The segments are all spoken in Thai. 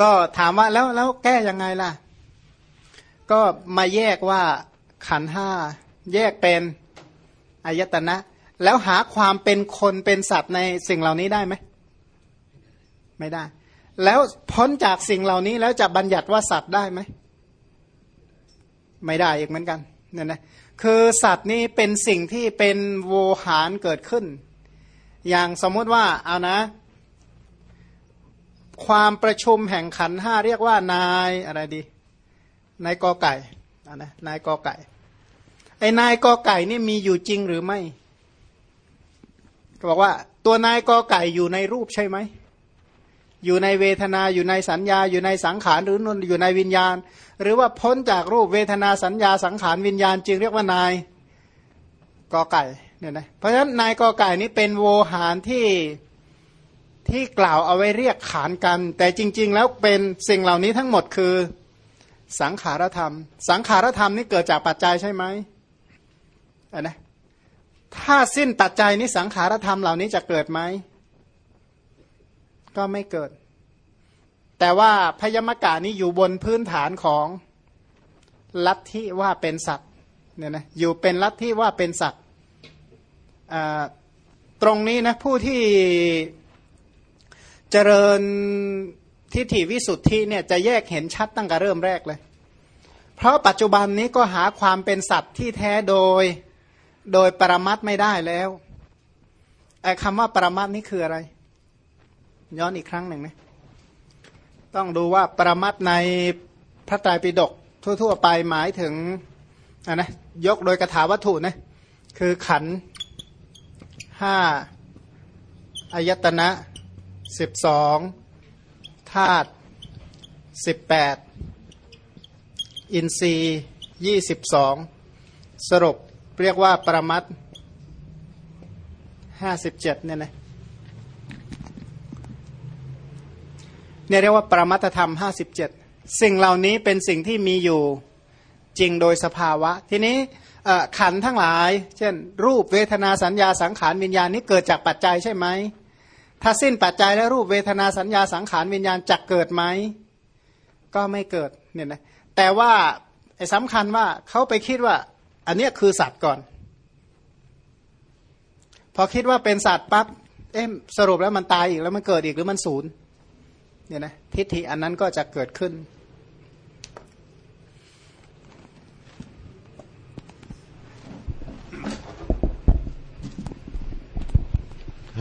ก็ถามว่าแล้วแล้วแก้ยังไงล่ะ ก็มาแยกว่าขันห้าแยกเป็นอายตนะ แล้วหาความเป็นคนเป็นสัตว์ในสิ่งเหล่านี้ได้ไหมไม่ได้ แล้วพ้นจากสิ่งเหล่านี้แล้วจะบัญญัติว่าสัตว์ได้ไหมไม่ได้อีกเหมือนกันเนี่ยนะคือสัตว์นี่เป็นสิ่งที่เป็นโวหารเกิดขึ้น อย่างสมมุติว่าเอานะ ความประชุมแห่งขันห้าเรียกว่านายอะไรดี นายกอไก่เอานะนายกอไก่ ไอ้นายกอไก่นี่มีอยู่จริงหรือไม่บอกว่าตัวนายกอไก่อยู่ในรูปใช่ไหม อยู่ในเวทนาอยู่ในสัญญา อยู่ในสังขารหรือนอยู่ในวิญญาณ หรือว่าพ้นจากรูปเวทนาสัญญาสังขารวิญญาณ จึงเรียกว่านายกอไก่เนี่ยนะเพราะฉะนั้นนายกอไก่นี้เป็นโวหารที่ ที่กล่าวเอาไว้เรียกขานกัน แต่จริง ๆ แล้วเป็นสิ่งเหล่านี้ทั้งหมดคือสังขารธรรม สังขารธรรมนี่เกิดจากปัจจัยใช่ไหมอันนะถ้าสิ้นปัจจัยนี้สังขารธรรมเหล่านี้จะเกิดไหม ก็ไม่เกิด แต่ว่าพยมกานี้อยู่บนพื้นฐานของลัทธิว่าเป็นสัตว์เนี่ยนะอยู่เป็นลัทธิว่าเป็นสัตว์ตรงนี้นะผู้ที่ เจริญทิฏฐิวิสุทธิเนี่ยจะแยกเห็นชัดตั้งแต่เริ่มแรกเลย เพราะปัจจุบันนี้ก็หาความเป็นสัตว์ที่แท้โดยโดยปรมัตไม่ได้แล้วไอ้คำว่าปรมัตนี่คืออะไร ย้อนอีกครั้งหนึ่งนะต้องดูว่าปรมัตในพระไตรปิฎกทั่ว ๆ ไปหมายถึงอะนะยกโดยกถาวัตถุนะคือขันห้าอายตนะ สิบสองธาตุสิบแปดอินทรีย์ยี่สิบสองสรุปเรียกว่าปรมัตห้าสิบเจ็ดเนี่ยนะเนี่ยเรียกว่าปรมัตธรรมห้าสิบเจ็ดสิ่งเหล่านี้เป็นสิ่งที่มีอยู่จริงโดยสภาวะ ทีนี้ขันทั้งหลาย เช่น รูปเวทนาสัญญาสังขารวิญญาณนี้เกิดจากปัจจัยใช่ไหม ถ้าสิ้นปัจจัยและรูปเวทนาสัญญาสังขารวิญญาณจะเกิดไหม ก็ไม่เกิดเนี่ยนะแต่ว่าไอ้สำคัญว่าเขาไปคิดว่า อันนี้คือสัตว์ก่อน พอคิดว่าเป็นสัตว์ปั๊บเอ๊ะสรุปแล้วมันตายอีกแล้วมันเกิดอีกหรือมันศูนย์เนี่ยนะทิฏฐิอันนั้นก็จะเกิดขึ้น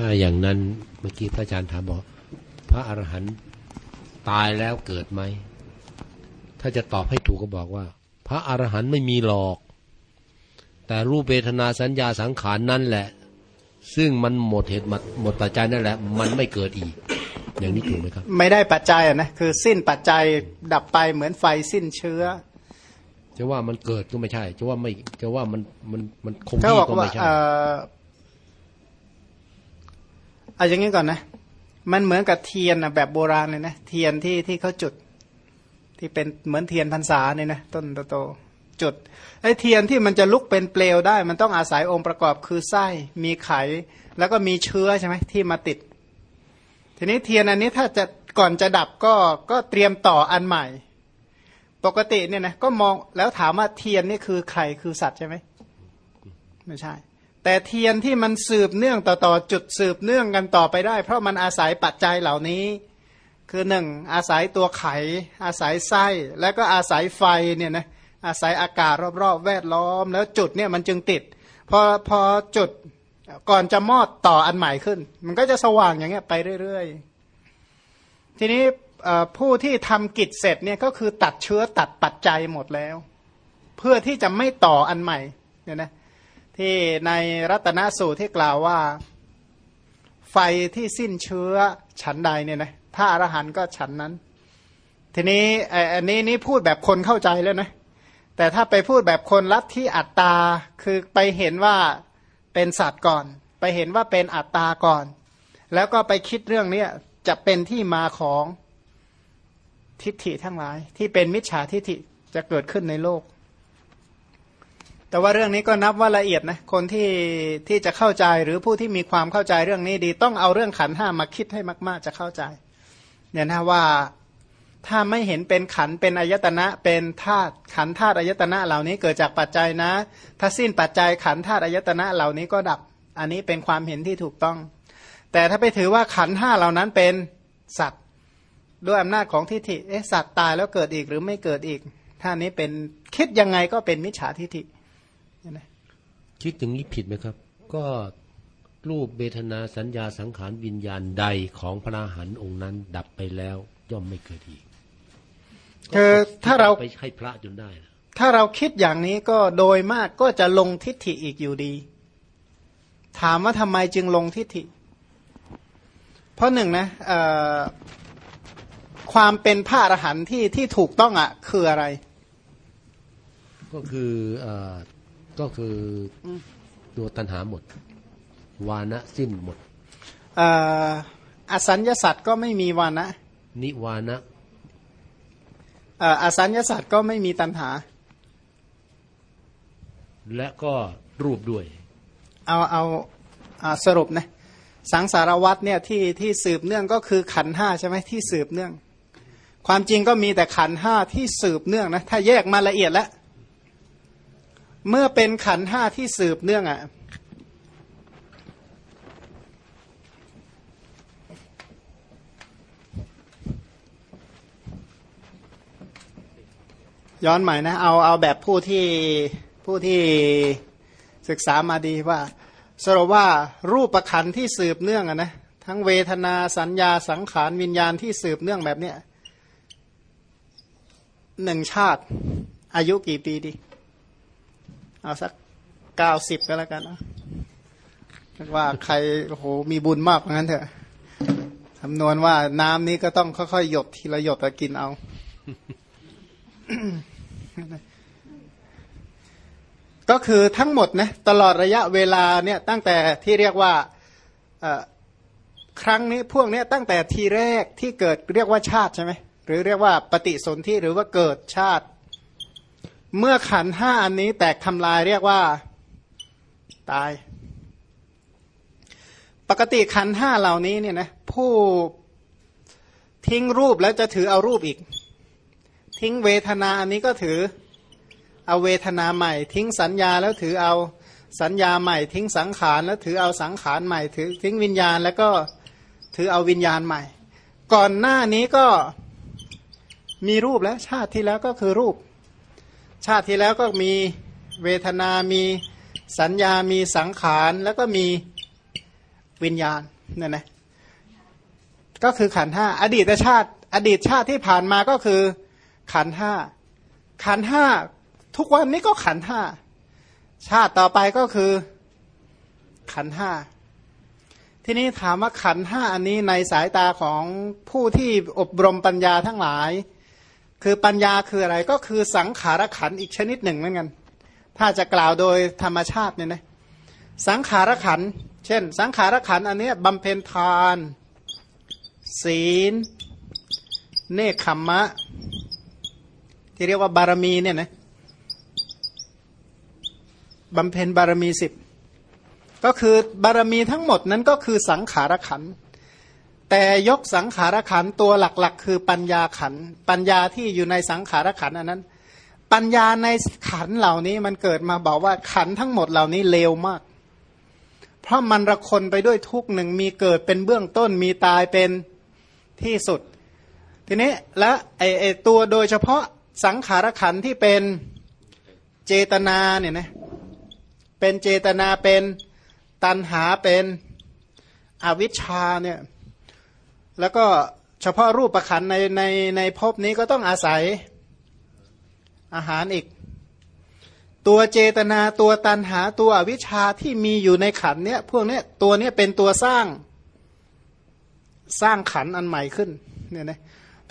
ถ้าอย่างนั้นเมื่อกี้พระอาจารย์ถามบอก พระอรหันต์ตายแล้วเกิดไหม ถ้าจะตอบให้ถูกก็บอกว่า พระอรหันต์ไม่มีหรอก แต่รูปเวทนาสัญญาสังขารนั่นแหละ ซึ่งมันหมดเหตุหมดปัจจัยนั่นแหละ มันไม่เกิดอีก อย่างนี้ถูกไหมครับ ไม่ได้ปัจจัยนะคือสิ้นปัจจัยดับไปเหมือนไฟสิ้นเชื้อจะว่ามันเกิดก็ไม่ใช่ จะว่าไม่จะว่ามันมันมันคงที่ก็ไม่ใช่ เอาอย่างนี้ก่อนนะ มันเหมือนกับเทียนนะแบบโบราณเลยนะ เทียนที่ที่เขาจุด ที่เป็นเหมือนเทียนพรรษาเนี่ยนะต้นโตๆจุดไอ้เทียนที่มันจะลุกเป็นเปลวได้ มันต้องอาศัยองค์ประกอบคือไส้มีไข แล้วก็มีเชื้อใช่ไหมที่มาติด ทีนี้เทียนอันนี้ถ้าจะก่อนจะดับก็ก็เตรียมต่ออันใหม่ ปกติเนี่ยนะก็มองแล้วถามว่าเทียนนี่คือใครคือสัตว์ใช่ไหมไม่ใช่ แต่เทียนที่มันสืบเนื่องต่อต่อจุดสืบเนื่องกันต่อไปได้ เพราะมันอาศัยปัจจัยเหล่านี้ คือหนึ่งอาศัยตัวไข อาศัยไส้ แล้วก็อาศัยไฟเนี่ยนะอาศัยอากาศรอบๆ แวดล้อม แล้วจุดเนี่ยมันจึงติดพอพอจุดก่อนจะมอดต่ออันใหม่ขึ้น มันก็จะสว่างอย่างเงี้ยไปเรื่อยๆ ทีนี้ผู้ที่ทำกิจเสร็จเนี่ยก็คือตัดเชื้อตัดปัจจัยหมดแล้ว เพื่อที่จะไม่ต่ออันใหม่เนี่ยนะ ที่ในรัตนสูตรที่กล่าวว่า ไฟที่สิ้นเชื้อฉันใดเนี่ยนะพระอรหันต์ก็ฉันนั้น ทีนี้อันนี้นี่พูดแบบคนเข้าใจแล้วนะแต่ถ้าไปพูดแบบคนรับที่อัตตาคือไปเห็นว่าเป็นสัตว์ก่อน ไปเห็นว่าเป็นอัตตาก่อน แล้วก็ไปคิดเรื่องนี้จะเป็นที่มาของทิฏฐิทั้งหลาย ที่เป็นมิจฉาทิฏฐิจะเกิดขึ้นในโลก แต่ว่าเรื่องนี้ก็นับว่าละเอียดนะคนที่ที่จะเข้าใจหรือผู้ที่มีความเข้าใจเรื่องนี้ดี ต้องเอาเรื่องขันห้ามาคิดให้มาก ๆ จะเข้าใจเนี่ยนะว่าถ้าไม่เห็นเป็นขันเป็นอายตนะเป็นธาตุขันธาตุอายตนะเหล่านี้เกิดจากปัจจัยนะ ถ้าสิ้นปัจจัยขันธาตุอายตนะเหล่านี้ก็ดับ อันนี้เป็นความเห็นที่ถูกต้อง แต่ถ้าไปถือว่าขันห้าเหล่านั้นเป็นสัตว์ ด้วยอำนาจของทิฏฐิเอ๊ะสัตว์ตายแล้วเกิดอีกหรือไม่เกิดอีก ถ้านี้เป็นคิดยังไงก็เป็นมิจฉาทิฏฐิ นไหมคิดอย่างนี้ผิดไหมครับ ก็รูปเบทนาสัญญาสังขารวิญญาณใดของพระอรหันต์องค์นั้น ดับไปแล้ว ย่อมไม่เกิดอีกคือถ้าเราไปให้พระจนได้นะถ้าเราคิดอย่างนี้ก็โดยมากก็จะลงทิฏฐิอีกอยู่ดี ถามว่าทำไมจึงลงทิฏฐิ เพราะหนึ่งนะเอ่อความเป็นพระอรหันต์ที่ที่ถูกต้องอะ คืออะไร ก็คือเอ่อ ก็คืออตัวตัณหาหมด วานะสิ้นหมดเอ่ออสัญญาสัตว์ก็ไม่มีวานะ นิวานะเอ่ออสัญญาสัตว์ก็ไม่มีตัณหา และก็รูปด้วย เอาเอาอาสรุปนะสังสารวัตเนี่ยที่ที่สืบเนื่องก็คือขันธ์ห้าใช่ไหมที่สืบเนื่อง ความจริงก็มีแต่ขันธ์ห้าที่สืบเนื่องนะถ้าแยกมาละเอียดแล้ว เมื่อเป็นขันห้าที่สืบเนื่องอะ่ะย้อนใหม่นะเอาเอาแบบผู้ที่ผู้ที่ศึกษามาดีว่า สรุปว่ารูปประคันที่สืบเนื่องอะนะทั้งเวทนาสัญญาสังขารวิญญาณที่สืบเนื่องแบบเนี้ยหนึ่งชาติ อายุกี่ปีดี เอาสักเก้าสิบก็แล้วกันนะว่าใครโอ้โหมีบุญมากงั้นเถอะคำนวณว่าน้ำนี้ก็ต้องค่อยๆหยดทีละหยดแล้วกินเอา ก็คือทั้งหมดนะตลอดระยะเวลาเนี่ยตั้งแต่ที่เรียกว่าครั้งนี้พวกนี้ตั้งแต่ทีแรกที่เกิดเรียกว่าชาติใช่ไหมหรือเรียกว่าปฏิสนธิหรือว่าเกิดชาติ เมื่อขันห้าอันนี้แตกทำลายเรียกว่า ตาย ปกติขันห้าเหล่านี้เนี่ยนะผู้ทิ้งรูปแล้วจะถือเอารูปอีก ทิ้งเวทนาอันนี้ก็ถือเอาเวทนาใหม่ ทิ้งสัญญาแล้วถือเอาสัญญาใหม่ ทิ้งสังขารแล้วถือเอาสังขารใหม่ถือทิ้งวิญญาณแล้วก็ถือเอาวิญญาณใหม่ ก่อนหน้านี้ก็มีรูปแล้วชาติที่แล้วก็คือรูป ชาติที่แล้วก็มีเวทนา มีสัญญา มีสังขาร แล้วก็มีวิญญาณเนี่ยนะก็คือขันธ์ห้าอดีตชาติ อดีตชาติที่ผ่านมาก็คือขันธ์ห้าขันธ์ห้าทุกวันนี้ก็ขันธ์ห้าชาติต่อไปก็คือขันธ์ห้าทีนี้ถามว่าขันธ์ห้าอันนี้ในสายตาของผู้ที่อบรมปัญญาทั้งหลาย คือปัญญาคืออะไรก็คือสังขารขันอีกชนิดหนึ่งเหมือนกัน ถ้าจะกล่าวโดยธรรมชาติเนี่ยนะสังขารขัน เช่น สังขารขันอันเนี้ยบำเพ็ญทาน ศีล เนคขมมะ ที่เรียกว่าบารมีเนี่ยนะบำเพ็ญบารมีสิบก็คือบารมีทั้งหมดนั้นก็คือสังขารขันธ์ แต่ยกสังขารขันตัวหลักๆ คือปัญญาขัน ปัญญาที่อยู่ในสังขารขันอันนั้น ปัญญาในขันเหล่านี้มันเกิดมาบอกว่าขันทั้งหมดเหล่านี้เลวมาก เพราะมันระคนไปด้วยทุกหนึ่งมีเกิดเป็นเบื้องต้นมีตายเป็นที่สุด ทีนี้และไอไอตัวโดยเฉพาะสังขารขันที่เป็นเจตนาเนี่ยนะเป็นเจตนาเป็นตันหาเป็นอวิชชาเนี่ย แล้วก็เฉพาะรูปประคันในในในภพนี้ก็ต้องอาศัยอาหารอีก ตัวเจตนาตัวตันหาตัววิชชาที่มีอยู่ในขันเนี้ยพวกเนี้ยตัวเนี้ยเป็นตัวสร้างสร้างขันอันใหม่ขึ้นเนี่ยนะ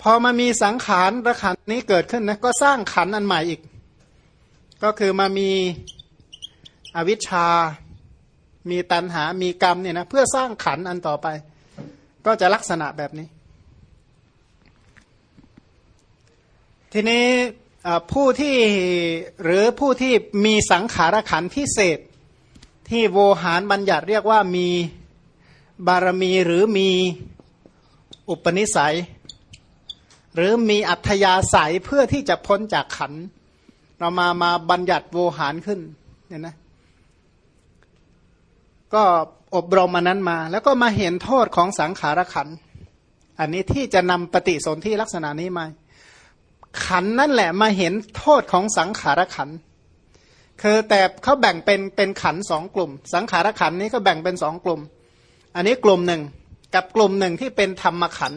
พอมามีสังขารระขันนี้เกิดขึ้นนะก็สร้างขันอันใหม่อีก ก็คือมามีอวิชชา มีตันหามีกรรมเนี่ยนะเพื่อสร้างขันอันต่อไป ก็จะลักษณะแบบนี้ ทีนี้ผู้ที่หรือผู้ที่มีสังขารขันพิเศษ ที่โวหารบัญญัติเรียกว่ามีบารมีหรือมีอุปนิสัย หรือมีอัธยาศัยเพื่อที่จะพ้นจากขัน เรามามาบัญญัติโวหารขึ้นเนี่ยนะก็ อบรมมานั้นมา แล้วก็มาเห็นโทษของสังขารขัน อันนี้ที่จะนำปฏิสนธิลักษณะนี้มา ขันนั่นแหละมาเห็นโทษของสังขารขัน คือแต่เขาแบ่งเป็นเป็นขันสองกลุ่ม สังขารขันนี้ก็แบ่งเป็นสองกลุ่ม อันนี้กลุ่มหนึ่งกับกลุ่มหนึ่งที่เป็นธรรมขัน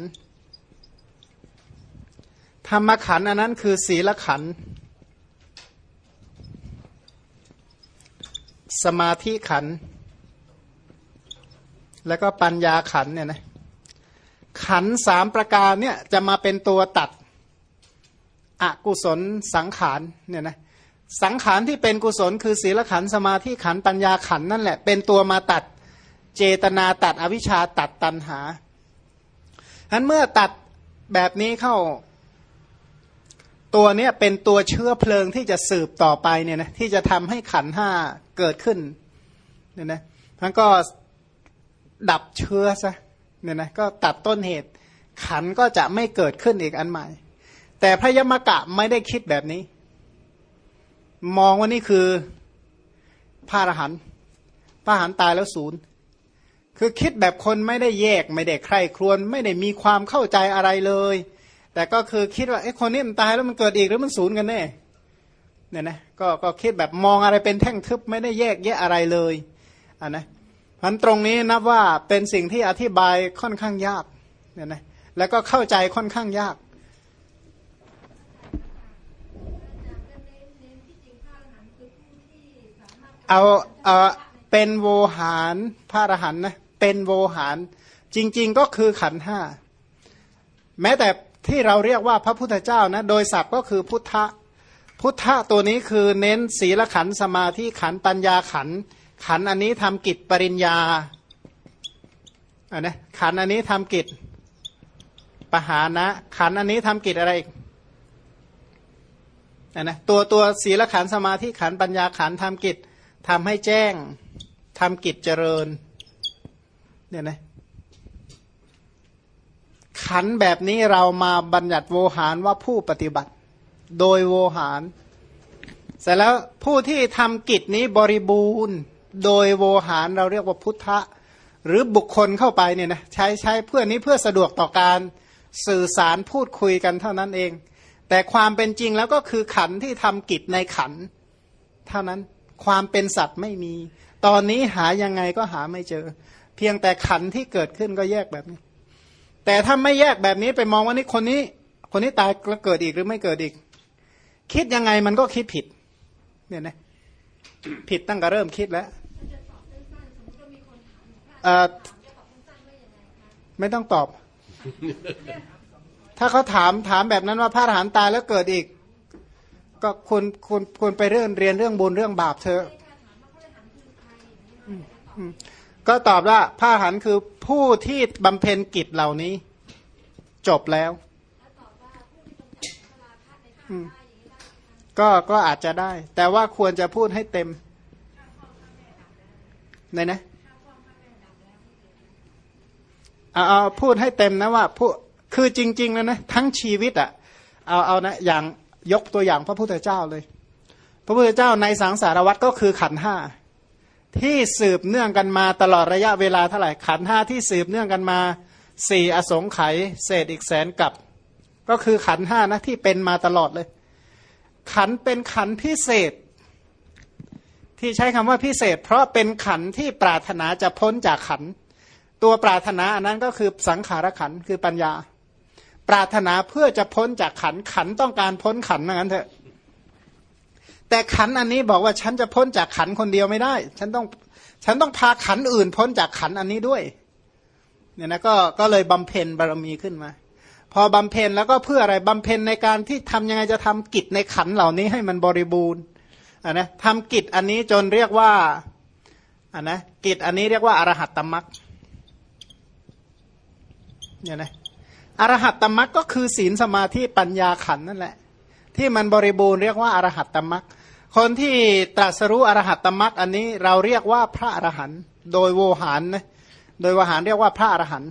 ธรรมขันอันนั้นคือศีลขัน สมาธิขัน แล้วก็ปัญญาขันเนี่ยนะขันสามประการเนี่ยจะมาเป็นตัวตัดอกุศลสังขารเนี่ยนะสังขารที่เป็นกุศลคือศีลขันสมาธิขันปัญญาขันนั่นแหละ เป็นตัวมาตัดเจตนาตัดอวิชชาตัดตันหาฉะนั้นเมื่อตัดแบบนี้เข้าตัวเนี้ยเป็นตัวเชื้อเพลิงที่จะสืบต่อไปเนี่ยนะที่จะทำให้ขันห้าเกิดขึ้นเนี่ยนะมันก็ ดับเชื้อซะเนี่ยนะก็ตัดต้นเหตุ ขันก็จะไม่เกิดขึ้นอีกอันใหม่ แต่พระยมกะไม่ได้คิดแบบนี้ มองว่านี่คือพระอรหันต์พระอรหันต์ตายแล้วศูนย์คือคิดแบบคนไม่ได้แยกไม่ได้ใคร่ครวญไม่ได้มีความเข้าใจอะไรเลย แต่ก็คือคิดว่าไอ้คนนี้มันตายแล้วมันเกิดอีกหรือมันศูนย์กันแน่เนี่ยนะก็ก็คิดแบบมองอะไรเป็นแท่งทึบไม่ได้แยกแยะอะไรเลยอ่านะ พันตรงนี้นับว่าเป็นสิ่งที่อธิบายค่อนข้างยากเนี่ยนะแล้วก็เข้าใจค่อนข้างยากเอาเออเป็นโวหารพระอรหันต์นะเป็นโวหาร จริง ๆ ก็คือขันห้าแม้แต่ที่เราเรียกว่าพระพุทธเจ้านะโดยศัพท์ก็คือพุทธพุทธะตัวนี้คือเน้นศีลขันสมาธิขันปัญญาขัน ขันอันนี้ทำกิจปริญญาอันนะขันอันนี้ทำกิจปหานะ ขันอันนี้ทำกิจอะไรอีกอันนะตัวตัวศีลขันสมาธิขันปัญญาขันทำกิจทำให้แจ้งทำกิจเจริญเนี่ยนะขันแบบนี้เรามาบัญญัติโวหารว่าผู้ปฏิบัติ โดยโวหาร เสร็จแล้วผู้ที่ทำกิจนี้บริบูรณ์ โดยโวหารเราเรียกว่าพุทธะ หรือบุคคลเข้าไปเนี่ยนะใช้ใช้เพื่อนี้เพื่อสะดวกต่อการสื่อสารพูดคุยกันเท่านั้นเอง แต่ความเป็นจริงแล้วก็คือขันที่ทำกิจในขัน เท่านั้นความเป็นสัตว์ไม่มี ตอนนี้หายังไงก็หาไม่เจอ เพียงแต่ขันที่เกิดขึ้นก็แยกแบบนี้ แต่ถ้าไม่แยกแบบนี้ไปมองว่านี่คนนี้ คนนี้ตายแล้วเกิดอีกหรือไม่เกิดอีก คิดยังไงมันก็คิดผิด เนี่ยนะผิดตั้งแต่เริ่มคิดแล้ว ไม่ต้องตอบ ถ้าเขาถามถามแบบนั้นว่าพระอรหันต์ตายแล้วเกิดอีก ก็คุณคุณคุณไปเรื่องเรียนเรื่องบุญเรื่องบาปเธอก็ตอบว่าพระอรหันต์คือผู้ที่บำเพ็ญกิจเหล่านี้ จบแล้วก็ก็อาจจะได้ แต่ว่าควรจะพูดให้เต็มในนะ เอาเอาพูดให้เต็มนะว่าผู้คือจริง ๆ แล้วนะทั้งชีวิตอะ่ะเอาเอานะอย่างยกตัวอย่างพระพุทธเจ้าเลย พระพุทธเจ้าในสังสารวัตรก็คือขันห้าที่สืบเนื่องกันมาตลอดระยะเวลาเท่าไหร่ขันห้าที่สืบเนื่องกันมาสี่อสงไขยเศษอีกแสนกับ ก็คือขันห้านะที่เป็นมาตลอดเลย ขันเป็นขันพิเศษ ที่ใช้คำว่าพิเศษ เพราะเป็นขันที่ปรารถนาจะพ้นจากขัน ตัวปรารถนาอันนั้นก็คือสังขารขันคือปัญญา ปรารถนาเพื่อจะพ้นจากขันขันต้องการพ้นขันนั้นเถอะ แต่ขันอันนี้บอกว่าฉันจะพ้นจากขันคนเดียวไม่ได้ ฉันต้องฉันต้องพาขันอื่นพ้นจากขันอันนี้ด้วยเนี่ยนะก็ก็เลยบำเพ็ญบารมีขึ้นมา พอบำเพ็ญแล้วก็เพื่ออะไรบำเพ็ญในการที่ทำยังไงจะทำกิจในขันเหล่านี้ให้มันบริบูรณ์อ่านะทำกิจอันนี้จนเรียกว่าอ่านะกิจอันนี้เรียกว่าอรหัตตมรรค เนี่ยนะอรหัตตมรักก็คือศีลสมาธิปัญญาขันนั่นแหละ ที่มันบริบูรณ์เรียกว่าอรหัตตมรักคนที่ตรัสรู้อรหัตตมรักอันนี้เราเรียกว่าพระอรหันต์โดยโวหารนะโดยโวหารเรียกว่าพระอรหันต์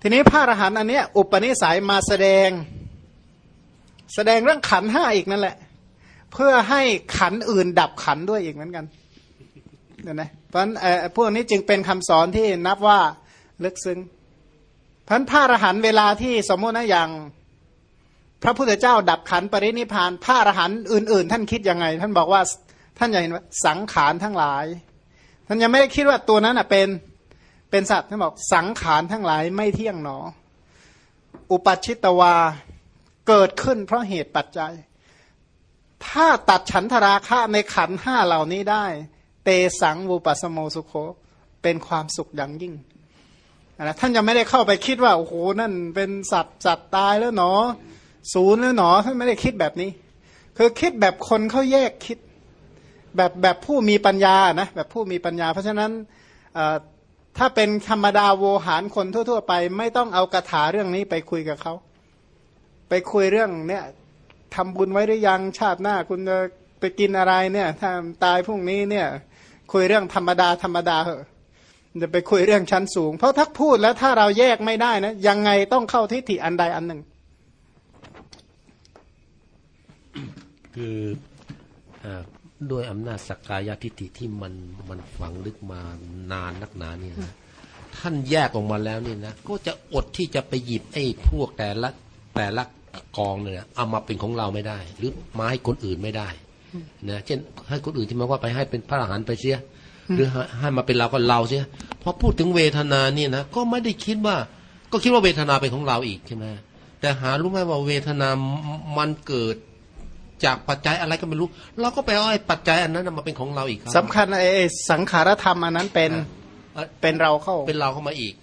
ทีนี้พระอรหันต์อันนี้อุปนิสัยมาแสดง แสดงเรื่องขันห้าอีกนั่นแหละ เพื่อให้ขันอื่นดับขันด้วยอีกเหมือนกันเห็นไหมเพราะฉะนั้นพวกนี้จึงเป็นคำสอนที่นับว่าลึกซึ้ง พันพระอรหันต์เวลาที่สมมตินะอย่าง พระพุทธเจ้าดับขันปรินิพานพระอรหันต์อื่น ๆ ท่านคิดยังไง ท่านบอกว่าท่านอยากเห็นว่าสังขารทั้งหลาย ท่านยังไม่ได้คิดว่าตัวนั้นเป็นเป็นสัตว์ท่านบอกสังขารทั้งหลายไม่เที่ยงหนอ อุปัชิตวาเกิดขึ้นเพราะเหตุปัจจัย ถ้าตัดฉันทราคะในขันห้าเหล่านี้ได้ เตสังวูปัสโมสุโคเป็นความสุขอย่างยิ่ง นะท่านยังไม่ได้เข้าไปคิดว่าโอ้โหนั่นเป็นสัตว์สัตว์ตายแล้วหนอ ศูนย์แล้วหนอท่านไม่ได้คิดแบบนี้ คือคิดแบบคนเขาแยกคิด แบบแบบผู้มีปัญญานะแบบผู้มีปัญญา เพราะฉะนั้นถ้าเป็นธรรมดาโวหารคนทั่ว ๆ ไป ไม่ต้องเอากระถาเรื่องนี้ไปคุยกับเขาไปคุยเรื่องเนี่ยทำบุญไว้หรือยังชาติหน้า คุณจะไปกินอะไรเนี่ย ถ้าตายพรุ่งนี้เนี่ย คุยเรื่องธรรมดาธรรมดาเหอะ จะไปคุยเรื่องชั้นสูง เพราะถ้าพูดแล้วถ้าเราแยกไม่ได้นะยังไงต้องเข้าทิฏฐิอันใดอันหนึ่ง คือด้วยอำนาจสักกายทิฏฐิที่มันมันฝังลึกมานานนักหนาเนี่ยนะท่านแยกออกมาแล้วเนี่ยนะก็จะอดที่จะไปหยิบไอ้พวกแต่ละแต่ละกองเนี่ยเอามาเป็นของเราไม่ได้ หรือมาให้คนอื่นไม่ได้นะเช่นให้คนอื่นที่มาว่าไปให้เป็นพระอรหันต์ไปเสีย หรือให้มาเป็นเราก็เราเสียพอพูดถึงเวทนาเนี่ยนะก็ไม่ได้คิดว่า ก็คิดว่าเวทนาเป็นของเราอีกใช่ไหมแต่หารู้ไหมว่าเวทนามันเกิดจากปัจจัยอะไรก็ไม่รู้ เราก็ไปเอาไอ้ปัจจัยอันนั้นมาเป็นของเราอีกสำคัญไอ้สังขารธรรมอันนั้นเป็นเป็นเราเข้าเป็นเราเข้ามาอีก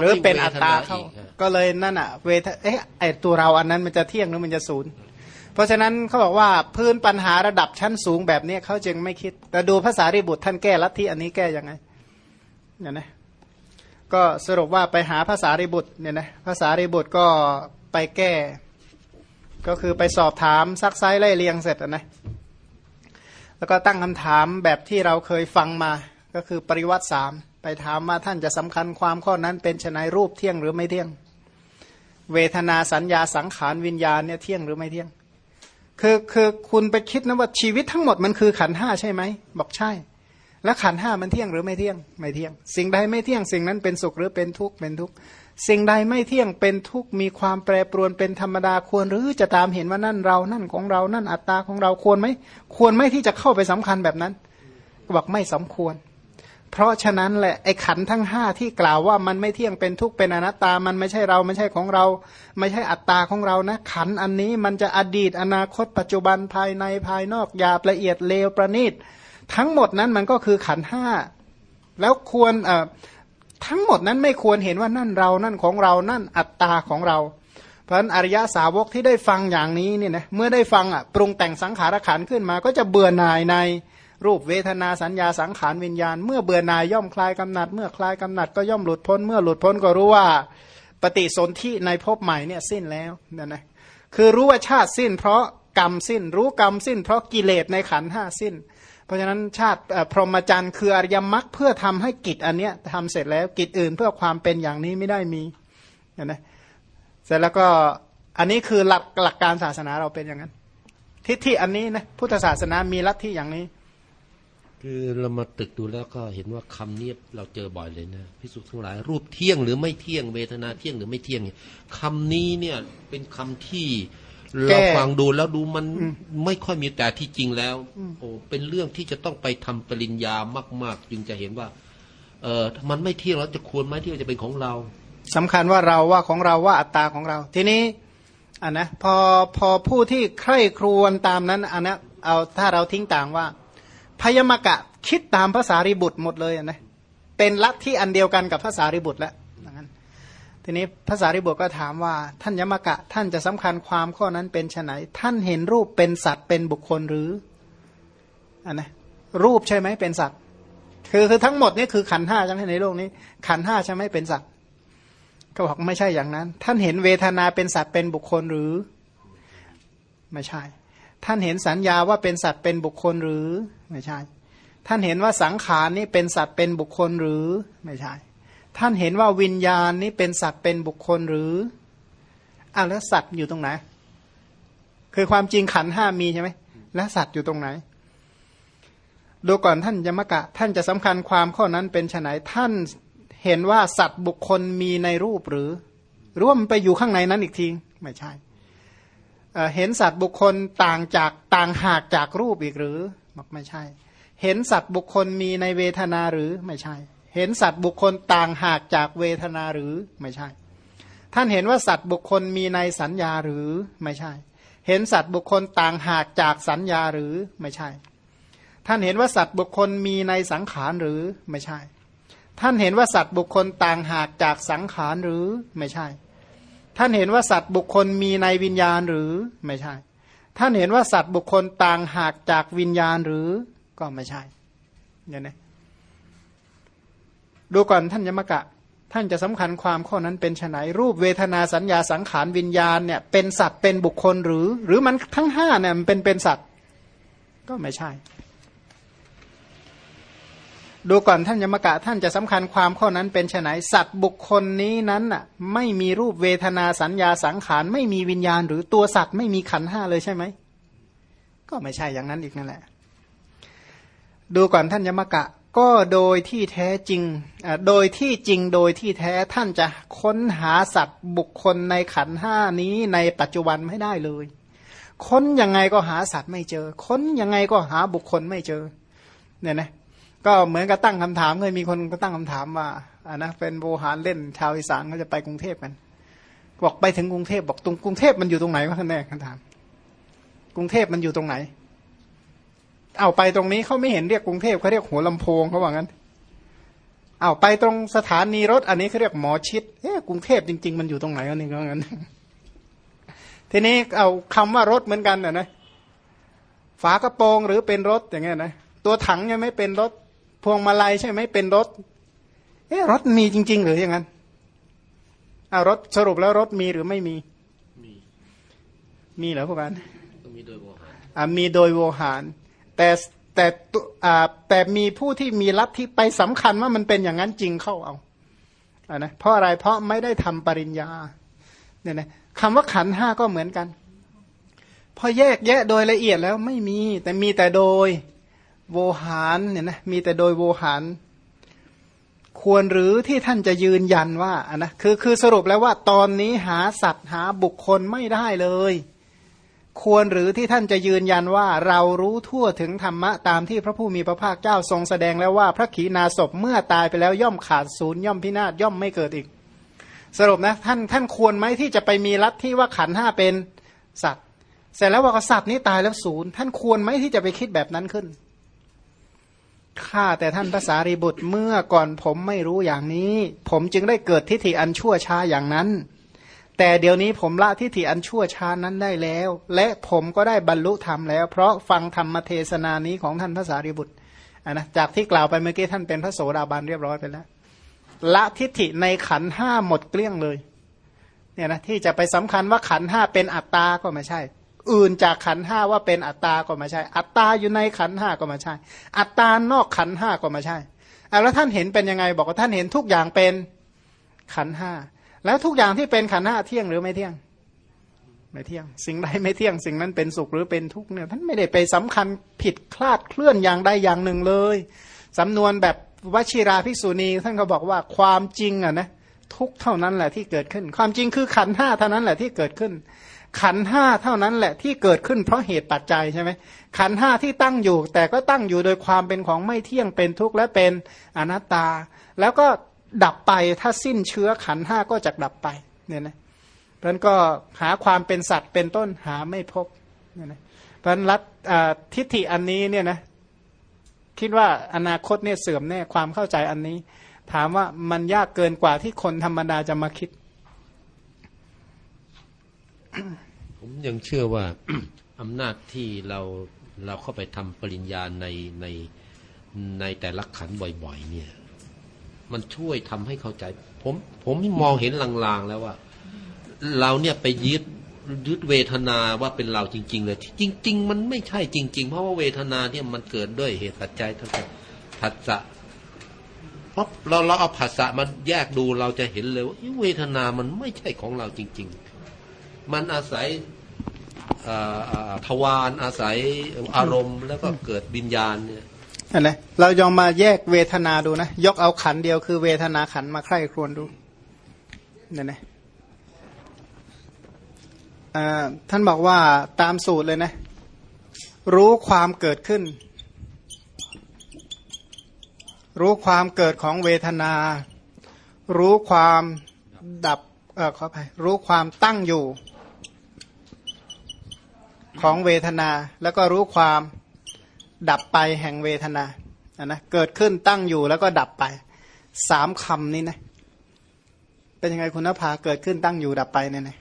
หรือเป็นอัตตาเข้าก็เลยนั่นอะเวทเอ๊ะไอตัวเราอันนั้นมันจะเที่ยงหรือมันจะศูนย์เพ ราะฉะนั้นเขาบอกว่าพื้นปัญหาระดับชั้นสูงแบบนี้เขาจึงไม่คิด แต่ดูภาษาริบุตรท่านแก้ลัทธิอันนี้แก้ยังไงเนี่ยนะก็สรุปว่าไปหาภาษาริบุตรเนี่ยนะภาษาริบุตรก็ไปแก้ ก็คือไปสอบถามซักไซไล่เลียงเสร็จนะแล้วก็ตั้งคำถามแบบที่เราเคยฟังมาก็คือปริวัติสามไปถามว่าท่านจะสำคัญความข้อนั้นเป็นชนายรูปเที่ยงหรือไม่เที่ยง เวทนาสัญญาสังขารวิญญาณเนี่ยเที่ยงหรือไม่เที่ยง คือคือคุณไปคิดนะว่าชีวิตทั้งหมดมันคือขันห้าใช่ไหมบอกใช่ แล้วขันห้ามันเที่ยงหรือไม่เที่ยงไม่เที่ยง สิ่งใดไม่เที่ยงสิ่งนั้นเป็นสุขหรือเป็นทุกข์เป็นทุกข์สิ่งใดไม่เที่ยงเป็นทุกข์มีความแปรปรวนเป็นธรรมดาควร หรือจะตามเห็นว่านั่นเรานั่นของเรานั่นอัตตาของเราควรไหมควรไหมที่จะเข้าไปสำคัญแบบนั้น ก็บอกไม่สมควร เพราะฉะนั้นแหละไอ้ขันทั้งห้าที่กล่าวว่ามันไม่เที่ยงเป็นทุกข์เป็นอนัตตา มันไม่ใช่เราไม่ใช่ของเรา ไม่ใช่อัตตาของเรานะ ขันอันนี้มันจะอดีตอนาคตปัจจุบันภายในภายนอกหยาบละเอียดเลวประณีตทั้งหมดนั้นมันก็คือขันห้าแล้วควรเอ่อทั้งหมดนั้นไม่ควรเห็นว่านั่นเรานั่นของเรานั่นอัตตาของเรา เพราะฉะนั้นอริยสาวกที่ได้ฟังอย่างนี้เนี่ยนะเมื่อได้ฟังอะปรุงแต่งสังขารขันขึ้นมาก็จะเบื่อหน่ายใน รูปเวทนาสัญญาสังขารวิญญาณ เมื่อเบื่อนายย่อมคลายกำหนัด เมื่อคลายกำหนัดก็ย่อมหลุดพ้น เมื่อหลุดพ้นก็รู้ว่าปฏิสนธิในภพใหม่เนี่ยสิ้นแล้วนั่นนะคือรู้ว่าชาติสิ้น เพราะกรรมสิ้น รู้กรรมสิ้น เพราะกิเลสในขันห้าสิ้น เพราะฉะนั้นชาติพรหมจรรย์คืออริยมรรคเพื่อทำให้กิจอันเนี้ยทำเสร็จแล้วกิจอื่นเพื่อความเป็นอย่างนี้ไม่ได้มีนะเสร็จแล้วก็อันนี้คือหลักหลักการศาสนาเราเป็นอย่างนั้น ทิฏฐิอันนี้นะพุทธศาสนามีลัทธิอย่างนี้ คือเรามาตึกดูแล้วก็เห็นว่าคำนี้เราเจอบ่อยเลยนะพิสุทั้งหลาย รูปเที่ยงหรือไม่เที่ยงเวทนาเที่ยงหรือไม่เที่ยงคำนี้เนี่ยเป็นคำที่เราฟังดูแล้วดูมันไม่ค่อยมีแต่ที่จริงแล้วโอ้เป็นเรื่องที่จะต้องไปทำปริญญามาก ๆ จึงจะเห็นว่า เออมันไม่เที่ยงแล้วจะควรไหมที่จะเป็นของเราสำคัญว่าเราว่าของเราว่าอัตตาของเรา ทีนี้อันนะพอพอผู้ที่ใคร่ครวญตามนั้นอันนะเอาถ้าเราทิ้งต่างว่า พยมกะคิดตามภาษาริบุตรหมดเลยนะเป็นลัทธิอันเดียวกันกับภาษาริบุตรแล้วนั้นทีนี้ภาษาริบุตรก็ถามว่า ท่านยมกะ ท่านจะสำคัญความข้อนั้นเป็นไนท่านเห็นรูปเป็นสัตว์เป็นบุคคลหรืออันนะรูปใช่ไหมเป็นสัตว์ คือคือทั้งหมดนี่คือขันห้าใช่ไหมในโลกนี้ ขันห้าใช่ไหมเป็นสัตว์ก็บอกไม่ใช่อย่างนั้น ท่านเห็นเวทนาเป็นสัตว์เป็นบุคคลหรือ ไม่ใช่ ท่านเห็นสัญญาว่าเป็นสัตว์เป็นบุคคลหรือไม่ใช่ ท่านเห็นว่าสังขารนี้เป็นสัตว์เป็นบุคคลหรือไม่ใช่ ท่านเห็นว่าวิญญาณนี้เป็นสัตว์เป็นบุคคลหรืออะแล้วสัตว์อยู่ตรงไหน คือความจริงขันห้ามีใช่ไหมและสัตว์อยู่ตรงไหน ดูก่อนท่านยมกะ ท่านจะสำคัญความข้อนั้นเป็นไฉนท่านเห็นว่าสัตว์บุคคลมีในรูปหรือร่วมไปอยู่ข้างในนั้นอีกที ไม่ใช่ เห็นสัตว์บุคคลต่างจากต่างหากจากรูปอีกหรือบอกไม่ใช่ เห็นสัตว์บุคคลมีในเวทนาหรือไม่ใช่ เห็นสัตว์บุคคลต่างหากจากเวทนาหรือไม่ใช่ ท่านเห็นว่าสัตว์บุคคลมีในสัญญาหรือไม่ใช่ เห็นสัตว์บุคคลต่างหากจากสัญญาหรือไม่ใช่ ท่านเห็นว่าสัตว์บุคคลมีในสังขารหรือไม่ใช่ ท่านเห็นว่าสัตว์บุคคลต่างหากจากสังขารหรือไม่ใช่ ท่านเห็นว่าสัตว์บุคคลมีในวิญญาณหรือไม่ใช่ ท่านเห็นว่าสัตว์บุคคลต่างหากจากวิญญาณหรือก็ไม่ใช่เนี่ยนะดูก่อนท่านยมกะ ท่านจะสำคัญความข้อนั้นเป็นไนรูปเวทนาสัญญาสังขารวิญญาณเนี่ยเป็นสัตว์เป็นบุคคลหรือ หรือมันทั้งห้าเนี่ยมันเป็นเป็นสัตว์ ก็ไม่ใช่ ดูก่อนท่านยมกะท่านจะสำคัญความข้อนั้นเป็นไฉนสัตว์บุคคลนี้นั้นอะไม่มีรูปเวทนาสัญญาสังขารไม่มีวิญญาณ หรือตัวสัตว์ไม่มีขันห้าเลยใช่ไหม ก็ไม่ใช่อย่างนั้นอีกนั่นแหละ ดูก่อนท่านยมกะ ก็โดยที่แท้จริง โดยที่จริงโดยที่แท้ท่านจะค้นหาสัตว์บุคคลในขันห้านี้ในปัจจุบันไม่ได้เลย ค้นยังไงก็หาสัตว์ไม่เจอ ค้นยังไงก็หาบุคคลไม่เจอเนี่ยนะ ก็เหมือนกับตั้งคำถามเคยมีคนก็ตั้งคำถามว่าอ่านะเป็นโบหารเล่นชาวอีสานเขาจะไปกรุงเทพกันบอกไปถึงกรุงเทพบอกตรงกรุงเทพมันอยู่ตรงไหนวะท่านแน่คำถาม กรุงเทพมันอยู่ตรงไหน เอาไปตรงนี้เขาไม่เห็นเรียกกรุงเทพเขาเรียกหัวลำโพงเขาว่างั้นเอาไปตรงสถานีรถ อันนี้เขาเรียกหมอชิดเอ๊ะกรุงเทพจริง ๆ มันอยู่ตรงไหนอันนี้ก็งั้น ทีนี้เอาคำว่ารถเหมือนกันนะนะฝากระโปรงหรือเป็นรถอย่างเงี้ยนะตัวถังยังไม่เป็นรถ พวงมาลัยใช่ไหมเป็นรถ เอ๊รถมีจริง ๆ หรืออย่างนั้นอารถสรุปแล้วรถมีหรือไม่มี มี มีเหรอพวกกันมีโดยโวหารอ่ามีโดยโวหาร แต่แต่อ่าแต่มีผู้ที่มีลัทธิไปสำคัญว่ามันเป็นอย่างนั้นจริงเข้าเอาอ่านะเพราะอะไรเพราะไม่ได้ทำปริญญาเนี่ยนะคำว่าขันห้าก็เหมือนกัน พอแยกแยะโดยละเอียดแล้วไม่มี แต่มีแต่โดย โวหารเนี่ยนะมีแต่โดยโวหาร ควรหรือที่ท่านจะยืนยันว่าอะนะคือคือสรุปแล้วว่าตอนนี้หาสัตว์หาบุคคลไม่ได้เลย ควรหรือที่ท่านจะยืนยันว่าเรารู้ทั่วถึงธรรมะตามที่พระผู้มีพระภาคเจ้าทรงแสดงแล้วว่าพระขีณาสพเมื่อตายไปแล้วย่อมขาดศูนย์ย่อมพินาศย่อมไม่เกิดอีก สรุปนะท่านท่านควรไหมที่จะไปมีรัฐที่ว่าขันห้าเป็นสัตว์เสร็จแล้วว่าสัตว์นี้ตายแล้วศูนย์ท่านควรไหมที่จะไปคิดแบบนั้นขึ้น ข้าแต่ท่านภาษารีบุตรเมื่อก่อนผมไม่รู้อย่างนี้ ผมจึงได้เกิดทิฏฐิอันชั่วช้าอย่างนั้น แต่เดี๋ยวนี้ผมละทิฏฐิอันชั่วช้านั้นได้แล้ว และผมก็ได้บรรลุธรรมแล้ว เพราะฟังธรรมเทศนานี้ของท่านภาษารีบุตรนะจากที่กล่าวไปเมื่อกี้ท่านเป็นพระโสดาบันเรียบร้อยไปแล้วละทิฏฐิในขันห้าหมดเกลี้ยงเลยเนี่ยนะที่จะไปสำคัญว่าขันห้าเป็นอัตตาก็ไม่ใช่ อื่นจากขันห้าว่าเป็นอัตตาก็ไม่ใช่ อัตตาอยู่ในขันห้าก็ไม่ใช่ อัตตานอกขันห้าก็ไม่ใช่แล้วท่านเห็นเป็นยังไง บอกว่าท่านเห็นทุกอย่างเป็นขันห้าแล้วทุกอย่างที่เป็นขันห้าเที่ยงหรือไม่เที่ยง ไม่เที่ยง สิ่งใดไม่เที่ยง สิ่งนั้นเป็นสุขหรือเป็นทุกข์เนี่ยท่านไม่ได้ไปสำคัญผิดคลาดเคลื่อนอย่างใดอย่างหนึ่งเลยสำนวนแบบวชิราภิกษุณีท่านก็บอกว่าความจริงอะนะทุกเท่านั้นแหละที่เกิดขึ้น ความจริงคือขันห้าเท่านั้นแหละที่เกิดขึ้น ขันห้าเท่านั้นแหละที่เกิดขึ้นเพราะเหตุปัจจัยใช่ไหมขันห้าที่ตั้งอยู่ แต่ก็ตั้งอยู่โดยความเป็นของไม่เที่ยงเป็นทุกข์และเป็นอนัตตา แล้วก็ดับไปถ้าสิ้นเชื้อขันห้าก็จะดับไปเนี่ยนะเพราะนั้นก็หาความเป็นสัตว์เป็นต้นหาไม่พบเนี่ยนะเพราะนั้นรัฐทิฏฐิอันนี้เนี่ยนะคิดว่าอนาคตเนี่ยเสื่อมแน่ความเข้าใจอันนี้ ถามว่ามันยากเกินกว่าที่คนธรรมดาจะมาคิด ผมยังเชื่อว่าอำนาจที่เราเราเข้าไปทำปริญญาในในในแต่ละขันบ่อย ๆ เนี่ย มันช่วยทำให้เข้าใจ ผมผมมองเห็นลางๆแล้วว่า เราเนี่ยไปยึดยึดเวทนาว่าเป็นเราจริง ๆ เลย จริง ๆ มันไม่ใช่จริง ๆ เพราะว่าเวทนาเนี่ยมันเกิดด้วยเหตุปัจจัยทั้งผัสสะเพราะเราเราเอาผัสสะมาแยกดูเราจะเห็นเลยว่าเวทนามันไม่ใช่ของเราจริง ๆ มันอาศัยเอ่อเอ่อทวารอาศัยอารมณ์ แล้วก็เกิดวิญญาณเนี่ยอันไหนเรายอมมาแยกเวทนาดูนะ ยกเอาขันเดียวคือเวทนาขันมาใคร่ครวญดูเนี่ยนะอ่าท่านบอกว่าตามสูตรเลยนะ รู้ความเกิดขึ้น รู้ความเกิดของเวทนา รู้ความดับเออขออภัยรู้ความตั้งอยู่ ของเวทนา แล้วก็รู้ความดับไปแห่งเวทนาอะนะเกิดขึ้นตั้งอยู่แล้วก็ดับไปสามคำนี้นะเป็นยังไงคุณนภาเกิดขึ้นตั้งอยู่ดับไปเนี่ยนะ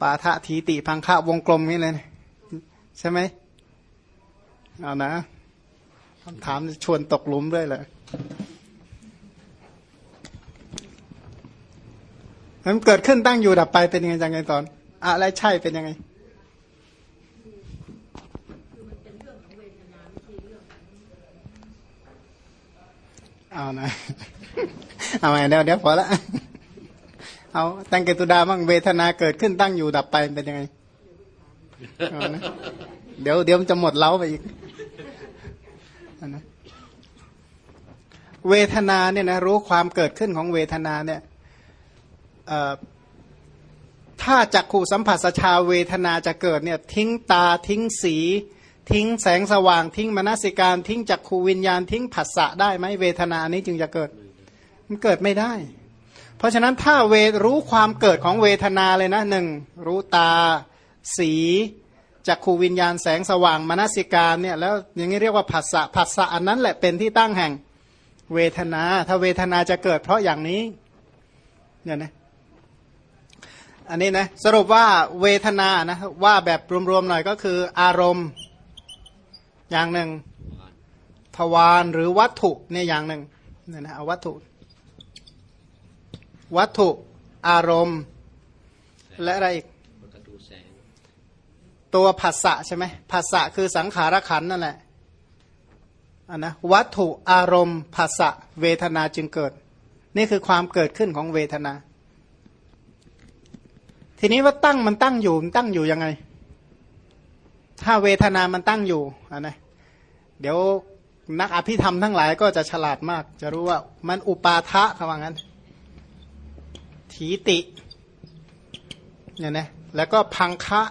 ปาทะทีติพังคะวงกลมนี่เลยนะใช่ไหมเอานะคำถามชวนตกหลุมด้วยเลยมันเกิดขึ้นตั้งอยู่ดับไปเป็นยังไงจังไงตอน อะไรใช่เป็นยังไง เอานะเอาไงเดี๋ยวเดี๋ยวพอละเอาตั้งเกตุดาบ้างเวทนาเกิดขึ้นตั้งอยู่ดับไปเป็นยังไงเอานะเดี๋ยวเดี๋ยวมันจะหมดเล้าไปอีกเอานะเวทนาเนี่ยนะรู้ความเกิดขึ้นของเวทนาเนี่ยถ้าจักขู่สัมผัสชาเวทนาจะเกิดเนี่ยทิ้งตาทิ้งสี ทิ้งแสงสว่างทิ้งมนสิการทิ้งจักขูวิญญาณทิ้งผัสสะได้ไหมเวทนานี้จึงจะเกิด มันเกิดไม่ได้ เพราะฉะนั้นถ้าเวรู้ความเกิดของเวทนาเลยนะหนึ่งรู้ตา สีจักขูวิญญาณแสงสว่างมนสิการเนี่ยแล้วอย่างนี้เรียกว่าผัสสะผัสสะอันนั้นแหละเป็นที่ตั้งแห่งเวทนา ถ้าเวทนาจะเกิดเพราะอย่างนี้เนี่ยนะอันนี้นะสรุปว่าเวทนานะว่าแบบรวมๆหน่อยก็คืออารมณ์ อย่างหนึ่งทวารหรือวัตถุเนี่ยอย่างหนึ่งเนี่ยนะเอาวัตถุ วัตถุอารมณ์ และอะไรอีกมันก็ดูแสงตัวผัสสะใช่ไหมผัสสะคือสังขารขันธ์นั่นแหละอันนะวัตถุอารมณ์ผัสสะเวทนาจึงเกิด นี่คือความเกิดขึ้นของเวทนา ทีนี้ว่าตั้งมันตั้งอยู่มันตั้งอยู่ยังไง ถ้าเวทนามันตั้งอยู่อันนะ เดี๋ยวนักอภิธรรมทั้งหลายก็จะฉลาดมาก จะรู้ว่ามันอุปาทะคำว่างั้น ถีติเนี่ยนะแล้วก็พังคะ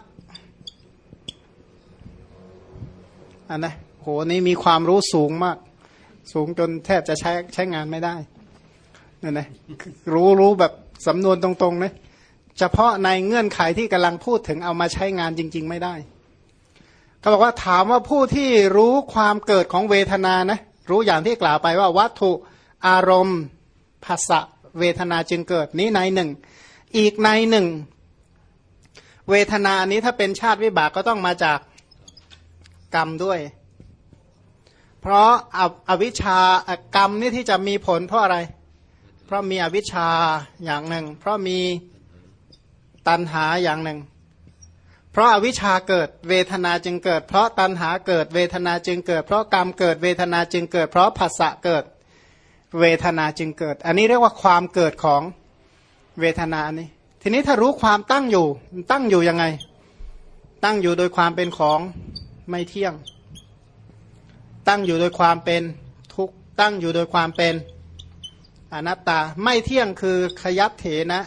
อันนะโหนี่มีความรู้สูงมาก สูงจนแทบจะใช้ใช้งานไม่ได้เนี่ยนะรู้รู้แบบสำนวนตรงๆนะเฉพาะในเงื่อนไขที่กำลังพูดถึงเอามาใช้งานจริง ๆ ไม่ได้ เขาบอกว่าถามว่าผู้ที่รู้ความเกิดของเวทนานะรู้อย่างที่กล่าวไปว่าวัตถุอารมณ์ภาษะเวทนาจึงเกิดนี้ในหนึ่ง อีกในหนึ่ง เวทนานี้ถ้าเป็นชาติวิบากก็ต้องมาจากกรรมด้วย เพราะอาวิชชากรรมนี่ที่จะมีผลเพราะอะไร เพราะมีอวิชชาอย่างหนึ่ง เพราะมีตัณหาอย่างหนึ่ง เพราะอาวิชชาเกิดเวทนาจึงเกิด เพราะตัณหาเกิดเวทนาจึงเกิด เพราะกรรมเกิดเวทนาจึงเกิด เพราะผัสสะเกิด เวทนาจึงเกิด อันนี้เรียกว่าความเกิดของเวทนานี้ ทีนี้ถ้ารู้ความตั้งอยู่ตั้งอยู่ยังไง ตั้งอยู่โดยความเป็นของไม่เที่ยง ตั้งอยู่โดยความเป็นทุกตั้งอยู่โดยความเป็นอนัตตาไม่เที่ยงคือขยับเถนะ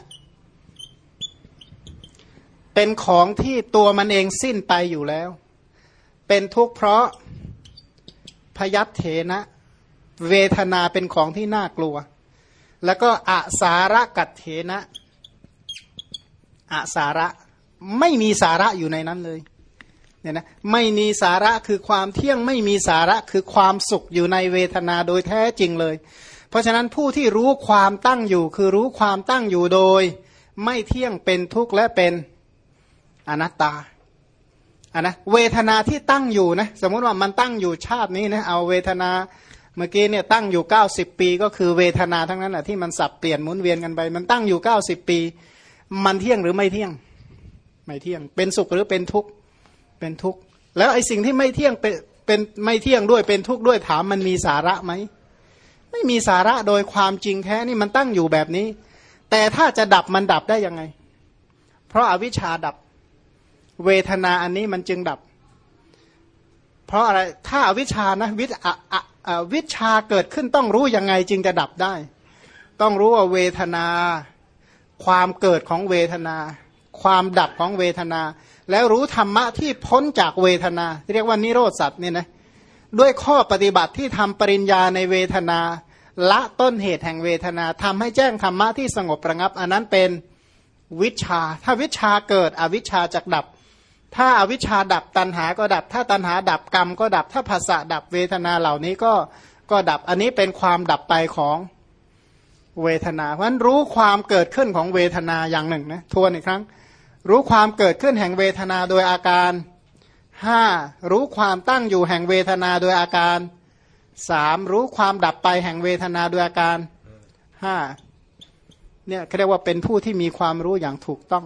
เป็นของที่ตัวมันเองสิ้นไปอยู่แล้ว เป็นทุกข์เพราะพยัตเถนะ เวทนาเป็นของที่น่ากลัว แล้วก็อาสาระกัตเถนะอาสาระไม่มีสาระอยู่ในนั้นเลยเนี่ยนะไม่มีสาระคือความเที่ยงไม่มีสาระคือความสุขอยู่ในเวทนาโดยแท้จริงเลย เพราะฉะนั้นผู้ที่รู้ความตั้งอยู่ คือรู้ความตั้งอยู่โดย ไม่เที่ยงเป็นทุกข์และเป็น อนัตตาอะนะเวทนาที่ตั้งอยู่นะสมมุติว่ามันตั้งอยู่ชาตินี้นะเอาเวทนาเมื่อกี้เนี่ยตั้งอยู่ 90 ปี ก็คือเวทนาทั้งนั้นแหะที่มันสับเปลี่ยนหมุนเวียนกันไป มันตั้งอยู่ 90 ปี มันเที่ยงหรือไม่เที่ยง ไม่เที่ยง เป็นสุขหรือเป็นทุกข์เป็นทุกข์แล้วไอ้สิ่งที่ไม่เที่ยงเป็นเป็นไม่เที่ยงด้วยเป็นทุกข์ด้วยถามมันมีสาระไหมไม่มีสาระโดยความจริงแท้นี่มันตั้งอยู่แบบนี้ แต่ถ้าจะดับมันดับได้ยังไง เพราะอาวิชชาดับ เวทนาอันนี้มันจึงดับ เพราะอะไรถ้าอวิชานะวิอะอะวิชาเกิดขึ้นต้องรู้ยังไงจึงจะดับได้ ต้องรู้ว่าเวทนา ความเกิดของเวทนา ความดับของเวทนา แล้วรู้ธรรมะที่พ้นจากเวทนา เรียกว่านิโรธสัตว์เนี่ยนะด้วยข้อปฏิบัติที่ทำปริญญาในเวทนา ละต้นเหตุแห่งเวทนาทำให้แจ้งธรรมะที่สงบประงับ อันนั้นเป็นวิชา ถ้าวิชาเกิดอวิชาจักดับ ถ้าอาวิชชาดับตัณหาก็ดับ ถ้าตัณหาดับกรรมก็ดับ ถ้าภาษะดับเวทนาเหล่านี้ก็ก็ดับ อันนี้เป็นความดับไปของเวทนา เพราะฉะนั้นรู้ความเกิดขึ้นของเวทนาอย่างหนึ่งนะทวนอีกครั้ง รู้ความเกิดขึ้นแห่งเวทนาโดยอาการห้ารู้ความตั้งอยู่แห่งเวทนาโดยอาการสามรู้ความดับไปแห่งเวทนาโดยอาการห้าเนี่ยเขาเรียกว่าเป็นผู้ที่มีความรู้อย่างถูกต้อง